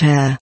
chair.